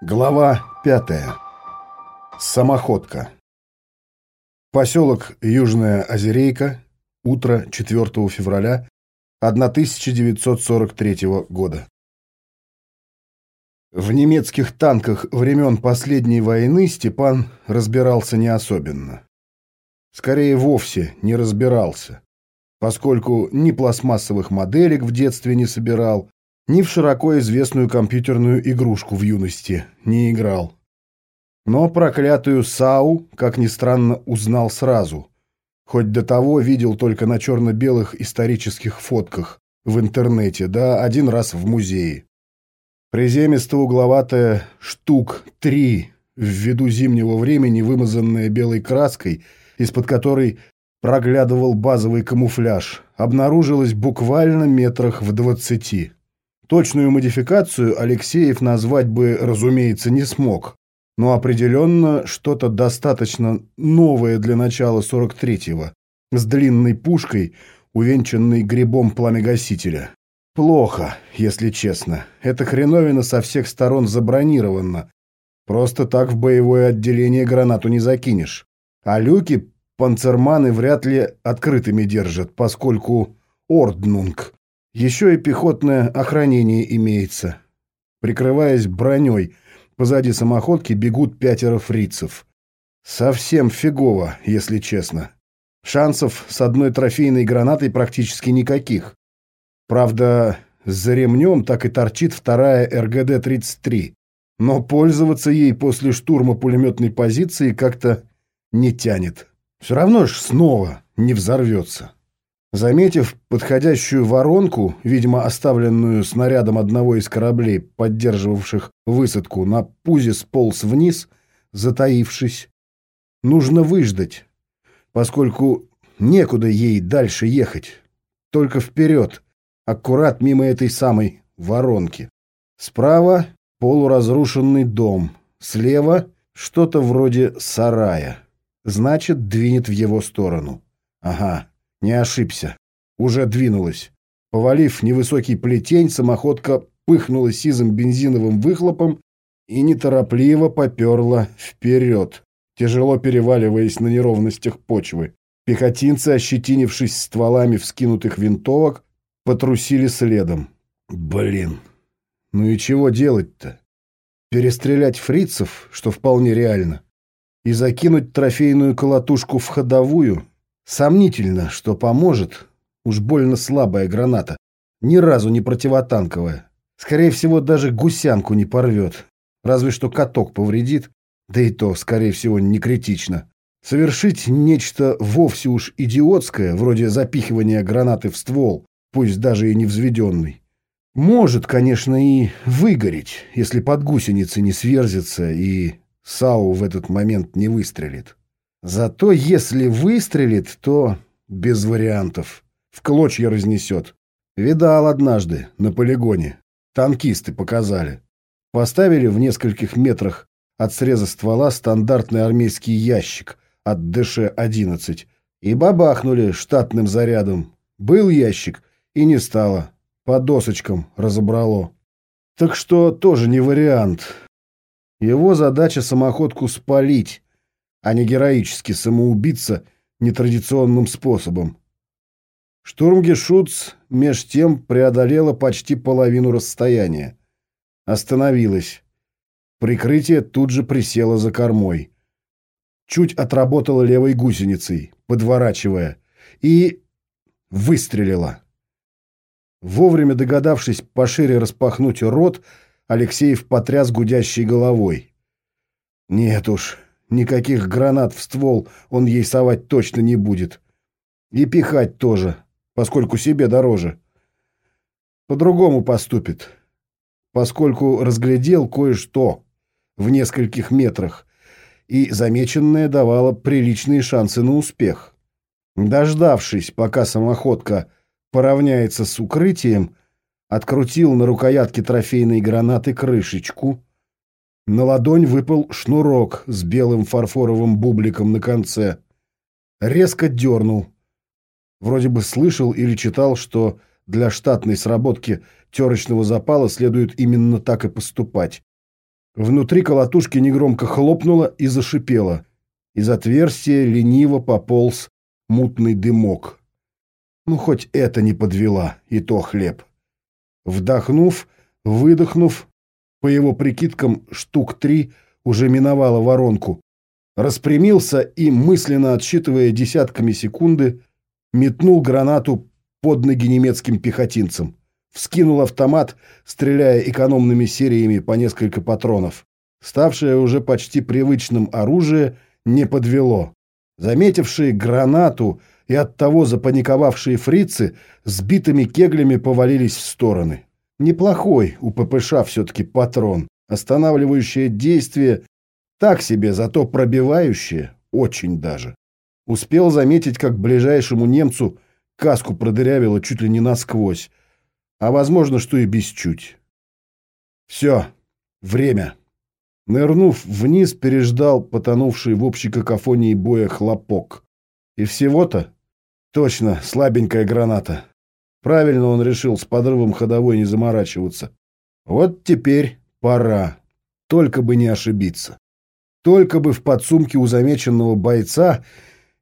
Глава пятая. Самоходка. Поселок Южная Озерейка. Утро 4 февраля 1943 года. В немецких танках времен последней войны Степан разбирался не особенно. Скорее, вовсе не разбирался, поскольку ни пластмассовых моделек в детстве не собирал, ни в широко известную компьютерную игрушку в юности не играл. Но проклятую САУ, как ни странно, узнал сразу. Хоть до того видел только на черно-белых исторических фотках в интернете, да один раз в музее. Приземисто-угловатая штук три, ввиду зимнего времени вымазанная белой краской, из-под которой проглядывал базовый камуфляж, обнаружилась буквально метрах в двадцати. Точную модификацию Алексеев назвать бы, разумеется, не смог, но определенно что-то достаточно новое для начала 43-го, с длинной пушкой, увенчанной грибом пламегасителя. Плохо, если честно. Эта хреновина со всех сторон забронирована. Просто так в боевое отделение гранату не закинешь. А люки панцерманы вряд ли открытыми держат, поскольку орднунг еще и пехотное охранение имеется. Прикрываясь броней, позади самоходки бегут пятеро фрицев. Совсем фигово, если честно. Шансов с одной трофейной гранатой практически никаких. Правда, за ремнем так и торчит вторая РГД-33. Но пользоваться ей после штурма пулеметной позиции как-то не тянет. Все равно ж снова не взорвется. Заметив подходящую воронку, видимо, оставленную снарядом одного из кораблей, поддерживавших высадку, на пузе сполз вниз, затаившись. Нужно выждать, поскольку некуда ей дальше ехать. Только вперед, аккурат мимо этой самой воронки. Справа полуразрушенный дом, слева что-то вроде сарая. Значит, двинет в его сторону. Ага. Не ошибся. Уже двинулась. Повалив невысокий плетень, самоходка пыхнула сизым бензиновым выхлопом и неторопливо поперла вперед, тяжело переваливаясь на неровностях почвы. Пехотинцы, ощетинившись стволами вскинутых винтовок, потрусили следом. Блин, ну и чего делать-то? Перестрелять фрицев, что вполне реально, и закинуть трофейную колотушку в ходовую — Сомнительно, что поможет. Уж больно слабая граната. Ни разу не противотанковая. Скорее всего, даже гусянку не порвет. Разве что каток повредит. Да и то, скорее всего, не критично. Совершить нечто вовсе уж идиотское, вроде запихивания гранаты в ствол, пусть даже и не взведенный. Может, конечно, и выгореть, если под гусеницы не сверзится и САУ в этот момент не выстрелит. Зато если выстрелит, то без вариантов. В клочья разнесет. Видал однажды на полигоне. Танкисты показали. Поставили в нескольких метрах от среза ствола стандартный армейский ящик от ДШ-11 и бабахнули штатным зарядом. Был ящик и не стало. По досочкам разобрало. Так что тоже не вариант. Его задача самоходку спалить, а не героически самоубиться нетрадиционным способом. Штурмгешутц меж тем преодолела почти половину расстояния. Остановилась. Прикрытие тут же присело за кормой. Чуть отработала левой гусеницей, подворачивая, и выстрелила. Вовремя догадавшись пошире распахнуть рот, Алексеев потряс гудящей головой. Нет уж, Никаких гранат в ствол он ей совать точно не будет. И пихать тоже, поскольку себе дороже. По-другому поступит, поскольку разглядел кое-что в нескольких метрах, и замеченное давало приличные шансы на успех. Дождавшись, пока самоходка поравняется с укрытием, открутил на рукоятке трофейной гранаты крышечку — на ладонь выпал шнурок с белым фарфоровым бубликом на конце. Резко дернул. Вроде бы слышал или читал, что для штатной сработки терочного запала следует именно так и поступать. Внутри колотушки негромко хлопнуло и зашипело. Из отверстия лениво пополз мутный дымок. Ну, хоть это не подвела, и то хлеб. Вдохнув, выдохнув, по его прикидкам, штук три уже миновала воронку. Распрямился и, мысленно отсчитывая десятками секунды, метнул гранату под ноги немецким пехотинцам. Вскинул автомат, стреляя экономными сериями по несколько патронов. Ставшее уже почти привычным оружие не подвело. Заметившие гранату и оттого запаниковавшие фрицы сбитыми кеглями повалились в стороны. Неплохой у ППШ все-таки патрон. Останавливающее действие так себе, зато пробивающее очень даже. Успел заметить, как ближайшему немцу каску продырявило чуть ли не насквозь, а возможно, что и без чуть. Все, время. Нырнув вниз, переждал потонувший в общей какофонии боя хлопок. И всего-то? Точно, слабенькая граната. Правильно он решил с подрывом ходовой не заморачиваться. Вот теперь пора. Только бы не ошибиться. Только бы в подсумке у замеченного бойца,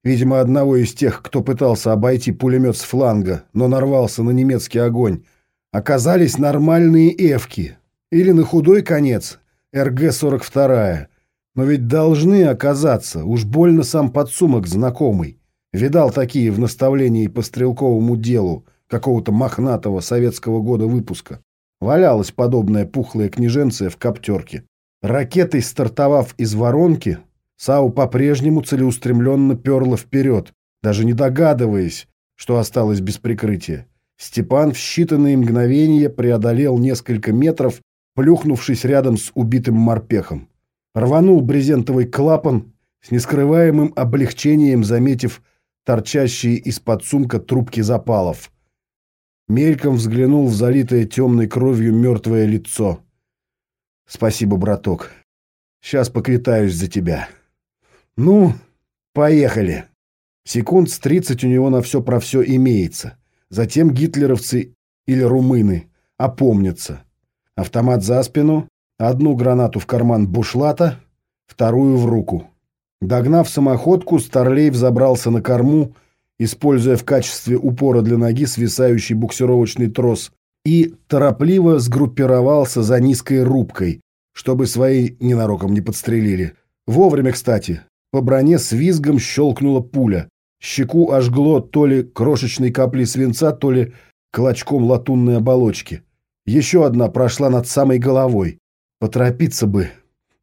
видимо, одного из тех, кто пытался обойти пулемет с фланга, но нарвался на немецкий огонь, оказались нормальные эвки. Или на худой конец РГ-42. Но ведь должны оказаться, уж больно сам подсумок знакомый. Видал такие в наставлении по стрелковому делу какого-то мохнатого советского года выпуска. Валялась подобная пухлая княженция в коптерке. Ракетой стартовав из воронки, САУ по-прежнему целеустремленно перла вперед, даже не догадываясь, что осталось без прикрытия. Степан в считанные мгновения преодолел несколько метров, плюхнувшись рядом с убитым морпехом. Рванул брезентовый клапан, с нескрываемым облегчением заметив торчащие из-под сумка трубки запалов. Мельком взглянул в залитое темной кровью мертвое лицо. «Спасибо, браток. Сейчас поквитаюсь за тебя». «Ну, поехали». Секунд с тридцать у него на все про все имеется. Затем гитлеровцы или румыны опомнятся. Автомат за спину, одну гранату в карман бушлата, вторую в руку. Догнав самоходку, Старлей взобрался на корму, используя в качестве упора для ноги свисающий буксировочный трос, и торопливо сгруппировался за низкой рубкой, чтобы свои ненароком не подстрелили. Вовремя, кстати, по броне с визгом щелкнула пуля. Щеку ожгло то ли крошечной каплей свинца, то ли клочком латунной оболочки. Еще одна прошла над самой головой. Поторопиться бы.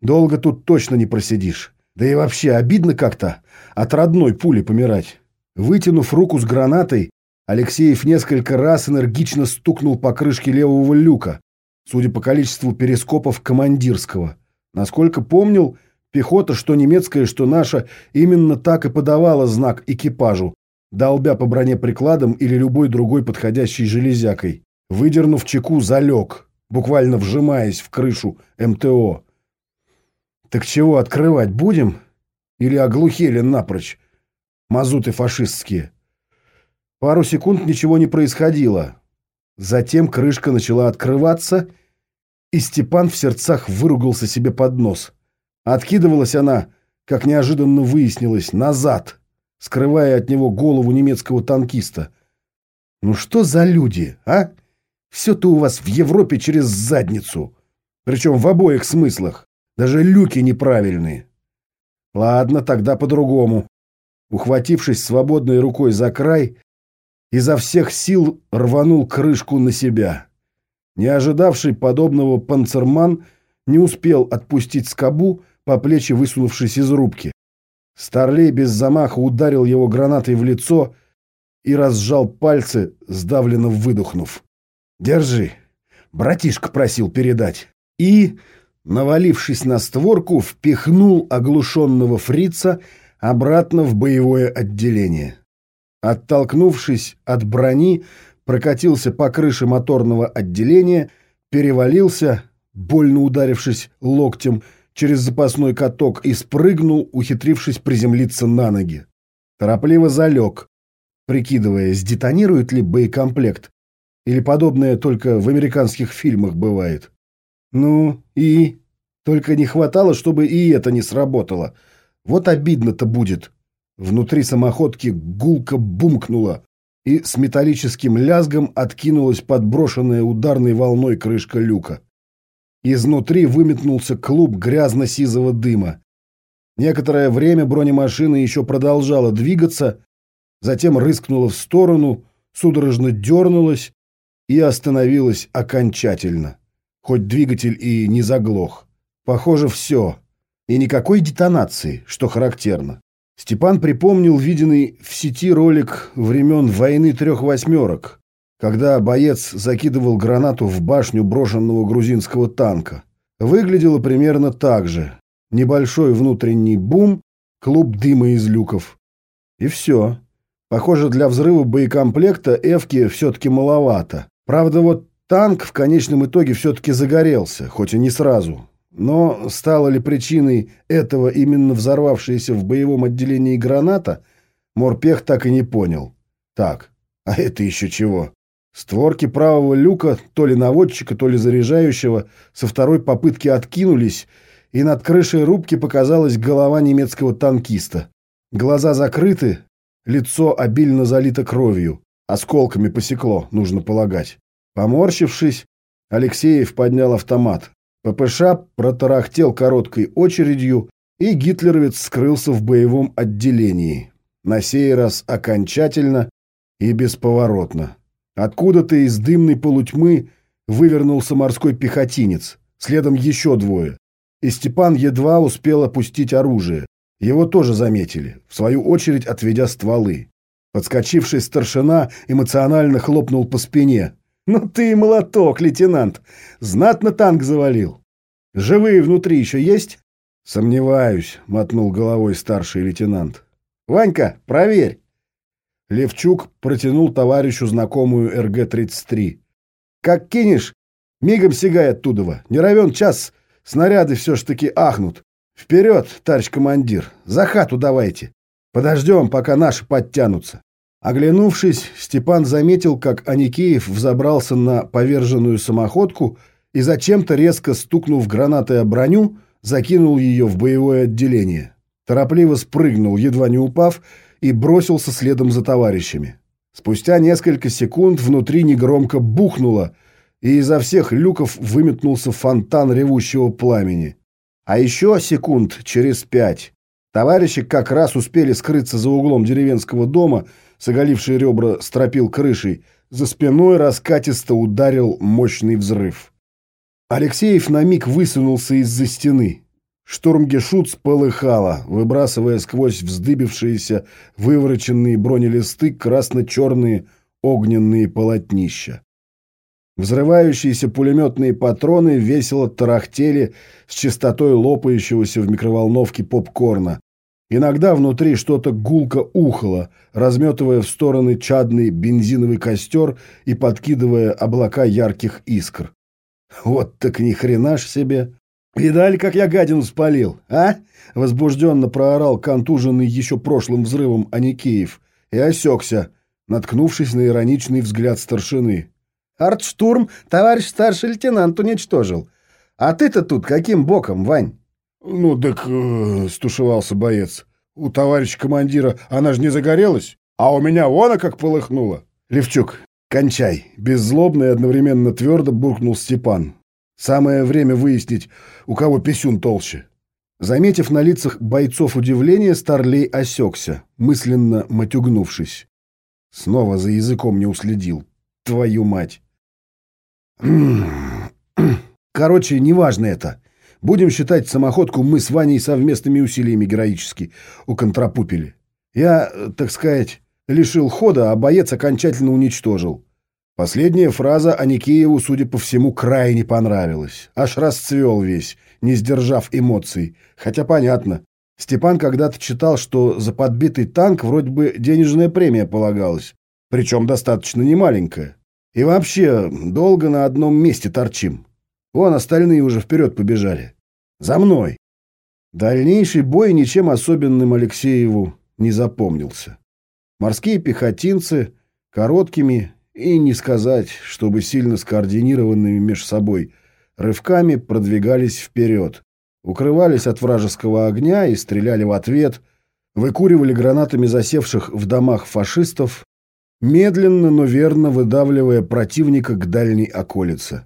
Долго тут точно не просидишь. Да и вообще обидно как-то от родной пули помирать. Вытянув руку с гранатой, Алексеев несколько раз энергично стукнул по крышке левого люка, судя по количеству перископов командирского. Насколько помнил, пехота, что немецкая, что наша, именно так и подавала знак экипажу, долбя по броне прикладом или любой другой подходящей железякой. Выдернув чеку, залег, буквально вжимаясь в крышу МТО. «Так чего, открывать будем? Или оглухели напрочь?» Мазуты фашистские. Пару секунд ничего не происходило. Затем крышка начала открываться, и Степан в сердцах выругался себе под нос. Откидывалась она, как неожиданно выяснилось, назад, скрывая от него голову немецкого танкиста. «Ну что за люди, а? Все-то у вас в Европе через задницу. Причем в обоих смыслах. Даже люки неправильные. Ладно, тогда по-другому ухватившись свободной рукой за край, изо всех сил рванул крышку на себя. Не ожидавший подобного панцерман не успел отпустить скобу, по плечи высунувшись из рубки. Старлей без замаха ударил его гранатой в лицо и разжал пальцы, сдавленно выдохнув. «Держи!» — братишка просил передать. И, навалившись на створку, впихнул оглушенного фрица обратно в боевое отделение. Оттолкнувшись от брони, прокатился по крыше моторного отделения, перевалился, больно ударившись локтем через запасной каток и спрыгнул, ухитрившись приземлиться на ноги. Торопливо залег, прикидывая, сдетонирует ли боекомплект, или подобное только в американских фильмах бывает. Ну и... Только не хватало, чтобы и это не сработало. Вот обидно-то будет. Внутри самоходки гулко бумкнуло, и с металлическим лязгом откинулась подброшенная ударной волной крышка люка. Изнутри выметнулся клуб грязно-сизого дыма. Некоторое время бронемашина еще продолжала двигаться, затем рыскнула в сторону, судорожно дернулась и остановилась окончательно, хоть двигатель и не заглох. Похоже, все. И никакой детонации, что характерно. Степан припомнил виденный в сети ролик времен войны трех восьмерок, когда боец закидывал гранату в башню брошенного грузинского танка. Выглядело примерно так же. Небольшой внутренний бум, клуб дыма из люков. И все. Похоже, для взрыва боекомплекта Эвки все-таки маловато. Правда, вот танк в конечном итоге все-таки загорелся, хоть и не сразу. Но стало ли причиной этого именно взорвавшаяся в боевом отделении граната, Морпех так и не понял. Так, а это еще чего? Створки правого люка, то ли наводчика, то ли заряжающего, со второй попытки откинулись, и над крышей рубки показалась голова немецкого танкиста. Глаза закрыты, лицо обильно залито кровью. Осколками посекло, нужно полагать. Поморщившись, Алексеев поднял автомат. ППШ протарахтел короткой очередью, и гитлеровец скрылся в боевом отделении. На сей раз окончательно и бесповоротно. Откуда-то из дымной полутьмы вывернулся морской пехотинец, следом еще двое. И Степан едва успел опустить оружие. Его тоже заметили, в свою очередь отведя стволы. Подскочивший старшина эмоционально хлопнул по спине. «Ну ты и молоток, лейтенант! Знатно танк завалил! Живые внутри еще есть?» «Сомневаюсь», — мотнул головой старший лейтенант. «Ванька, проверь!» Левчук протянул товарищу знакомую РГ-33. «Как кинешь, мигом сигай оттуда. Не равен час, снаряды все ж таки ахнут. Вперед, товарищ командир, за хату давайте. Подождем, пока наши подтянутся». Оглянувшись, Степан заметил, как Аникеев взобрался на поверженную самоходку и зачем-то резко стукнув гранатой о броню, закинул ее в боевое отделение. Торопливо спрыгнул, едва не упав, и бросился следом за товарищами. Спустя несколько секунд внутри негромко бухнуло, и изо всех люков выметнулся фонтан ревущего пламени. А еще секунд через пять товарищи как раз успели скрыться за углом деревенского дома, с оголившей ребра стропил крышей, за спиной раскатисто ударил мощный взрыв. Алексеев на миг высунулся из-за стены. Штурмгешут полыхало, выбрасывая сквозь вздыбившиеся вывороченные бронелисты красно-черные огненные полотнища. Взрывающиеся пулеметные патроны весело тарахтели с частотой лопающегося в микроволновке попкорна, Иногда внутри что-то гулко ухало, разметывая в стороны чадный бензиновый костер и подкидывая облака ярких искр. Вот так ни хрена ж себе! Видали, как я гадину спалил, а? Возбужденно проорал контуженный еще прошлым взрывом Аникеев и осекся, наткнувшись на ироничный взгляд старшины. «Артштурм товарищ старший лейтенант уничтожил. А ты-то тут каким боком, Вань?» «Ну, так...» э, — стушевался боец. «У товарища командира она же не загорелась, а у меня вон как полыхнула». «Левчук, кончай!» — беззлобно и одновременно твердо буркнул Степан. «Самое время выяснить, у кого писюн толще». Заметив на лицах бойцов удивление, Старлей осекся, мысленно матюгнувшись. Снова за языком не уследил. Твою мать! Короче, неважно это. Будем считать самоходку мы с Ваней совместными усилиями героически уконтрапупили. Я, так сказать, лишил хода, а боец окончательно уничтожил. Последняя фраза Аникееву, судя по всему, крайне понравилась. Аж расцвел весь, не сдержав эмоций. Хотя понятно. Степан когда-то читал, что за подбитый танк вроде бы денежная премия полагалась. Причем достаточно немаленькая. И вообще, долго на одном месте торчим. Вон остальные уже вперед побежали. За мной. Дальнейший бой ничем особенным Алексееву не запомнился. Морские пехотинцы короткими и не сказать, чтобы сильно скоординированными между собой рывками продвигались вперед, укрывались от вражеского огня и стреляли в ответ, выкуривали гранатами засевших в домах фашистов, медленно, но верно выдавливая противника к дальней околице.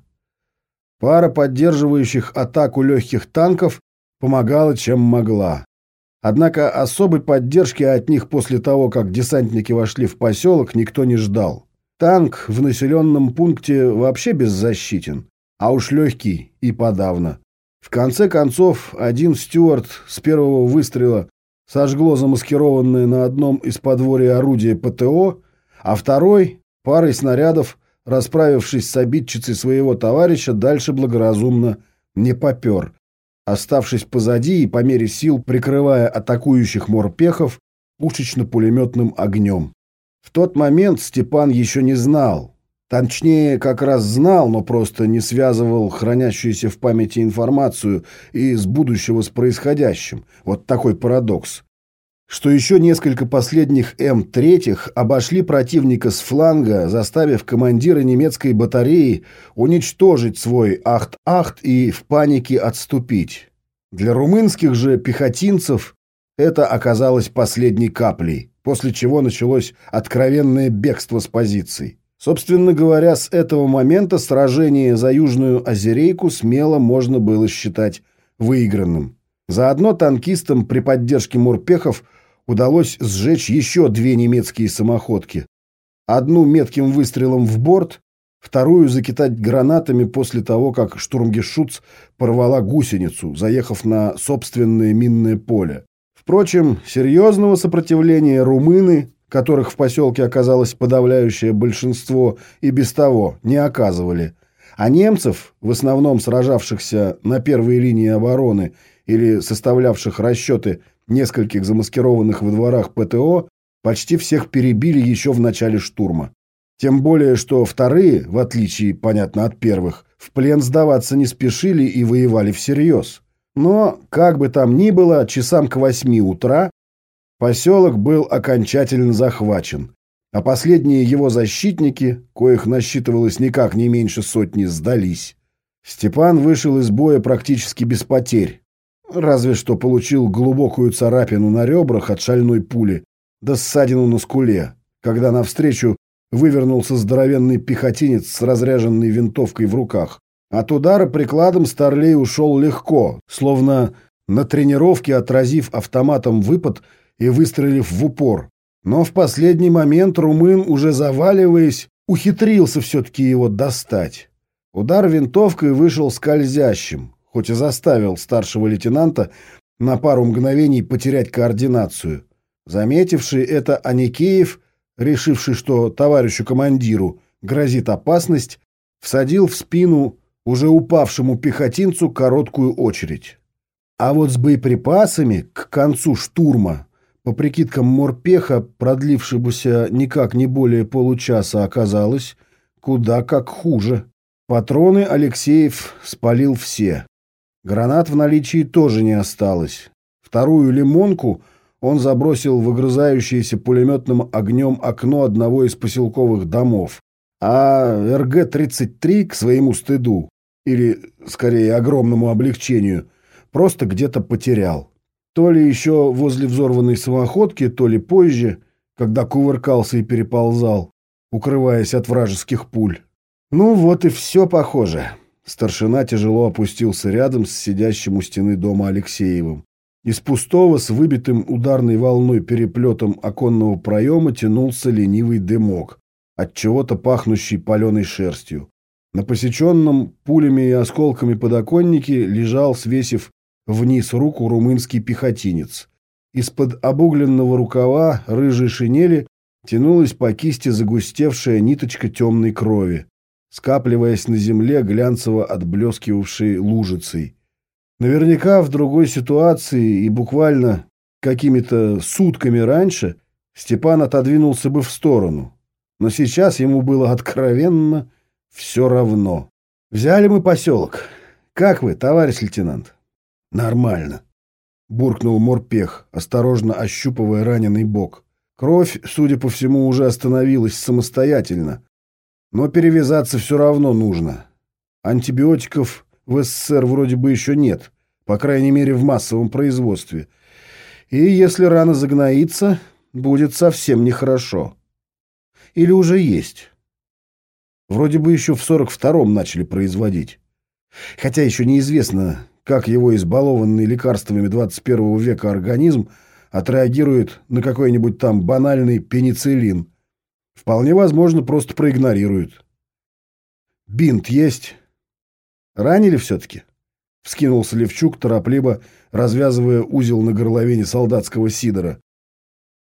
Пара поддерживающих атаку легких танков помогала чем могла. Однако особой поддержки от них после того, как десантники вошли в поселок, никто не ждал. Танк в населенном пункте вообще беззащитен, а уж легкий и подавно. В конце концов, один стюарт с первого выстрела сожгло замаскированное на одном из подворий орудие ПТО, а второй, парой снарядов, расправившись с обидчицей своего товарища, дальше благоразумно не попер, оставшись позади и по мере сил прикрывая атакующих морпехов пушечно-пулеметным огнем. В тот момент Степан еще не знал, точнее, как раз знал, но просто не связывал хранящуюся в памяти информацию из будущего с происходящим. Вот такой парадокс что еще несколько последних М-3 обошли противника с фланга, заставив командира немецкой батареи уничтожить свой Ахт-Ахт и в панике отступить. Для румынских же пехотинцев это оказалось последней каплей, после чего началось откровенное бегство с позиций. Собственно говоря, с этого момента сражение за Южную Озерейку смело можно было считать выигранным. Заодно танкистам при поддержке морпехов удалось сжечь еще две немецкие самоходки. Одну метким выстрелом в борт, вторую закидать гранатами после того, как штурмгешутц порвала гусеницу, заехав на собственное минное поле. Впрочем, серьезного сопротивления румыны, которых в поселке оказалось подавляющее большинство, и без того не оказывали. А немцев, в основном сражавшихся на первой линии обороны или составлявших расчеты нескольких замаскированных во дворах ПТО, почти всех перебили еще в начале штурма. Тем более, что вторые, в отличие, понятно, от первых, в плен сдаваться не спешили и воевали всерьез. Но, как бы там ни было, часам к восьми утра поселок был окончательно захвачен, а последние его защитники, коих насчитывалось никак не меньше сотни, сдались. Степан вышел из боя практически без потерь, Разве что получил глубокую царапину на ребрах от шальной пули, да ссадину на скуле, когда навстречу вывернулся здоровенный пехотинец с разряженной винтовкой в руках. От удара прикладом Старлей ушел легко, словно на тренировке отразив автоматом выпад и выстрелив в упор. Но в последний момент румын, уже заваливаясь, ухитрился все-таки его достать. Удар винтовкой вышел скользящим, хоть и заставил старшего лейтенанта на пару мгновений потерять координацию. Заметивший это Аникеев, решивший, что товарищу командиру грозит опасность, всадил в спину уже упавшему пехотинцу короткую очередь. А вот с боеприпасами к концу штурма, по прикидкам морпеха, продлившемуся никак не более получаса, оказалось куда как хуже. Патроны Алексеев спалил все. Гранат в наличии тоже не осталось. Вторую лимонку он забросил в огрызающееся пулеметным огнем окно одного из поселковых домов. А РГ-33 к своему стыду, или, скорее, огромному облегчению, просто где-то потерял. То ли еще возле взорванной самоходки, то ли позже, когда кувыркался и переползал, укрываясь от вражеских пуль. Ну вот и все похоже. Старшина тяжело опустился рядом с сидящим у стены дома Алексеевым. Из пустого с выбитым ударной волной переплетом оконного проема тянулся ленивый дымок, от чего-то пахнущий паленой шерстью. На посеченном пулями и осколками подоконнике лежал, свесив вниз руку, румынский пехотинец. Из-под обугленного рукава рыжей шинели тянулась по кисти загустевшая ниточка темной крови скапливаясь на земле глянцево отблескивавшей лужицей. Наверняка в другой ситуации и буквально какими-то сутками раньше Степан отодвинулся бы в сторону. Но сейчас ему было откровенно все равно. «Взяли мы поселок. Как вы, товарищ лейтенант?» «Нормально», — буркнул морпех, осторожно ощупывая раненый бок. Кровь, судя по всему, уже остановилась самостоятельно, но перевязаться все равно нужно. Антибиотиков в СССР вроде бы еще нет, по крайней мере в массовом производстве. И если рана загноится, будет совсем нехорошо. Или уже есть. Вроде бы еще в 42-м начали производить. Хотя еще неизвестно, как его избалованный лекарствами 21 века организм отреагирует на какой-нибудь там банальный пенициллин. Вполне возможно, просто проигнорирует. Бинт есть? Ранили все-таки? Вскинулся Левчук, торопливо развязывая узел на горловине солдатского сидора.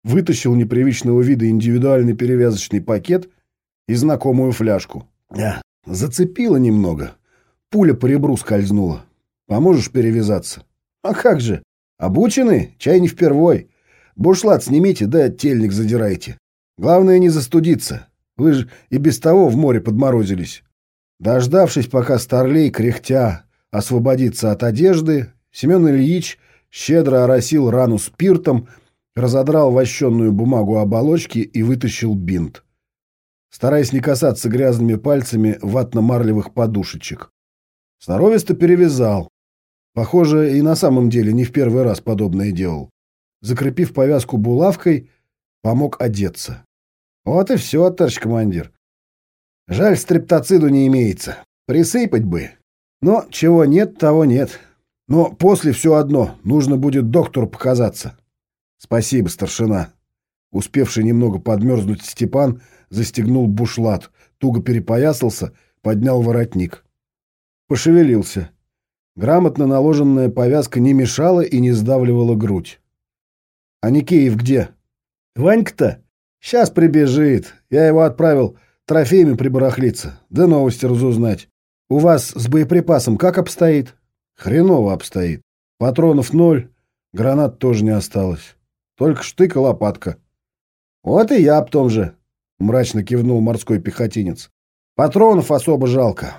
Вытащил непривычного вида индивидуальный перевязочный пакет и знакомую фляжку. А, зацепило немного. Пуля по ребру скользнула. Поможешь перевязаться? А как же? Обучены? Чай не впервой. Бушлат снимите, да тельник задирайте. Главное не застудиться. Вы же и без того в море подморозились. Дождавшись, пока Старлей, кряхтя, освободится от одежды, Семен Ильич щедро оросил рану спиртом, разодрал вощенную бумагу оболочки и вытащил бинт, стараясь не касаться грязными пальцами ватно-марлевых подушечек. Сноровисто перевязал. Похоже, и на самом деле не в первый раз подобное делал. Закрепив повязку булавкой, помог одеться. Вот и все, товарищ командир. Жаль, стрептоциду не имеется. Присыпать бы. Но чего нет, того нет. Но после все одно. Нужно будет доктору показаться. Спасибо, старшина. Успевший немного подмерзнуть Степан застегнул бушлат, туго перепоясался, поднял воротник. Пошевелился. Грамотно наложенная повязка не мешала и не сдавливала грудь. «А Никеев где?» «Ванька-то? Сейчас прибежит. Я его отправил трофеями прибарахлиться, да новости разузнать. У вас с боеприпасом как обстоит? Хреново обстоит. Патронов ноль, гранат тоже не осталось. Только штык и лопатка. Вот и я об том же, мрачно кивнул морской пехотинец. Патронов особо жалко.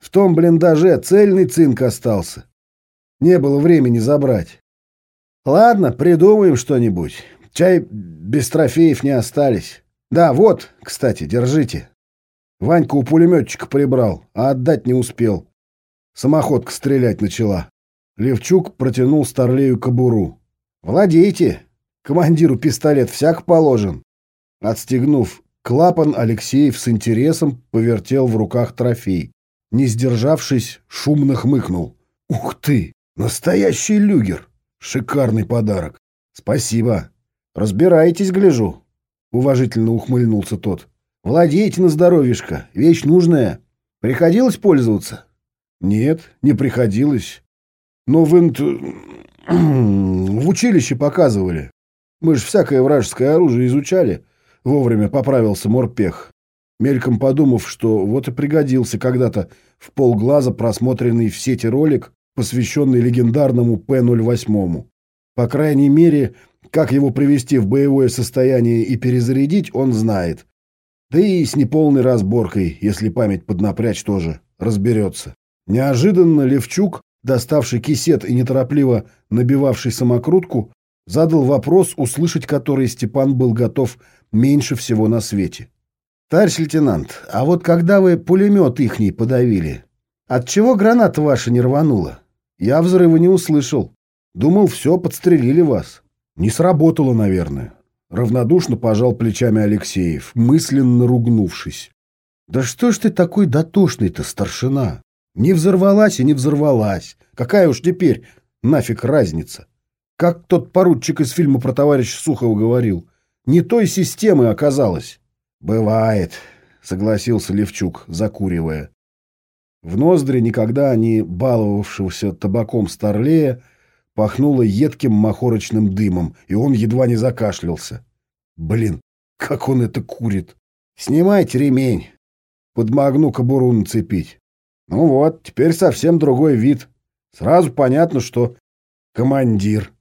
В том блиндаже цельный цинк остался. Не было времени забрать. Ладно, придумаем что-нибудь. Чай без трофеев не остались. Да, вот, кстати, держите. Ванька у пулеметчика прибрал, а отдать не успел. Самоходка стрелять начала. Левчук протянул Старлею кобуру. «Владейте! Командиру пистолет всяк положен!» Отстегнув клапан, Алексеев с интересом повертел в руках трофей. Не сдержавшись, шумно хмыкнул. «Ух ты! Настоящий люгер! Шикарный подарок! Спасибо! Разбираетесь, гляжу!» Уважительно ухмыльнулся тот. «Владейте на здоровьишко. Вещь нужная. Приходилось пользоваться?» «Нет, не приходилось. Но в инт... в училище показывали. Мы ж всякое вражеское оружие изучали». Вовремя поправился морпех, мельком подумав, что вот и пригодился когда-то в полглаза просмотренный в сети ролик, посвященный легендарному П-08. По крайней мере, как его привести в боевое состояние и перезарядить, он знает. Да и с неполной разборкой, если память поднапрячь тоже, разберется. Неожиданно Левчук, доставший кисет и неторопливо набивавший самокрутку, задал вопрос, услышать который Степан был готов меньше всего на свете. «Товарищ лейтенант, а вот когда вы пулемет ихний подавили, от чего граната ваша не рванула? Я взрыва не услышал. Думал, все, подстрелили вас». Не сработало, наверное. Равнодушно пожал плечами Алексеев, мысленно ругнувшись. Да что ж ты такой дотошный-то, старшина? Не взорвалась и не взорвалась. Какая уж теперь нафиг разница? Как тот поручик из фильма про товарища Сухова говорил, не той системы оказалось. Бывает, согласился Левчук, закуривая. В ноздри никогда не баловавшегося табаком старлея пахнуло едким махорочным дымом, и он едва не закашлялся. Блин, как он это курит! Снимайте ремень. Подмогну кобуру нацепить. Ну вот, теперь совсем другой вид. Сразу понятно, что командир.